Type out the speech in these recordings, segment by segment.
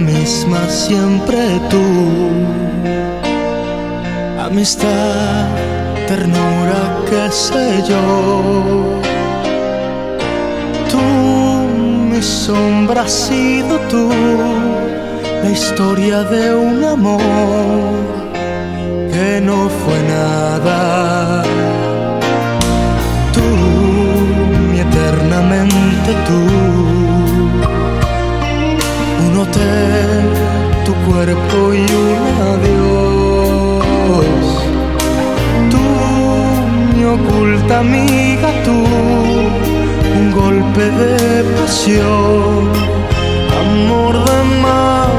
misma siempre tú. Amistad, ternura, qué sé yo. Tú, mi sombra has sido tú, la historia de un amor que no fue nada. Tu cuerpo y un adiós. Tú, mi oculta amiga, tú, un golpe de pasión, amor de madrugada.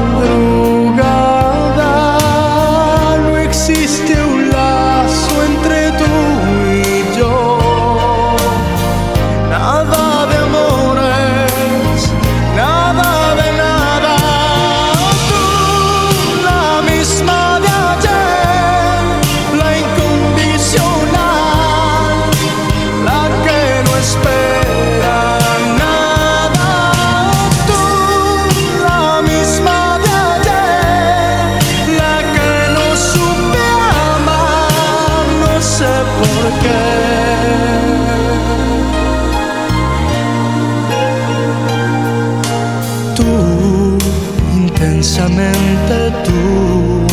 Intensamente tú.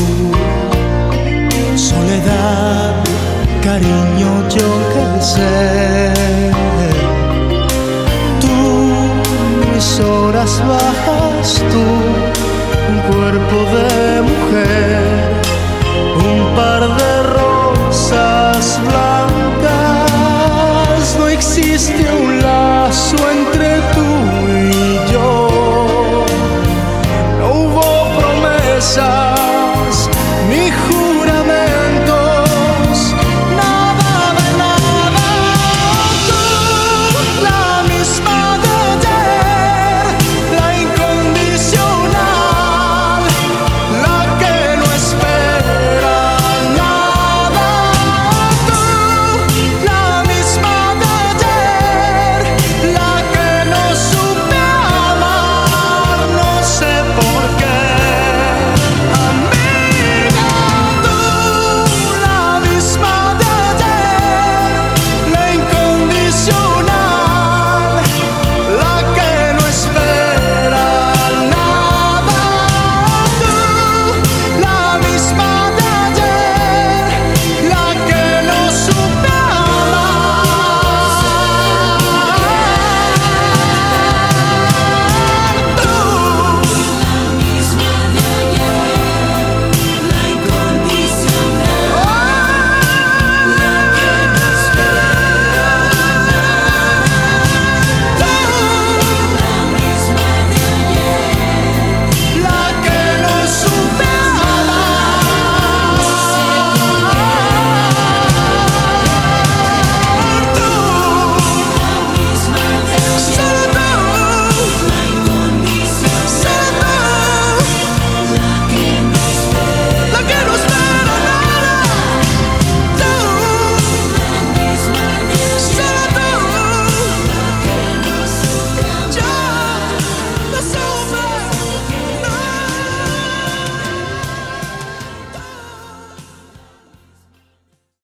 Soledad, cariño, yo que sé. Tú, mis horas bajas, tú, un cuerpo de mujer, un par de rosas blancas. No existe un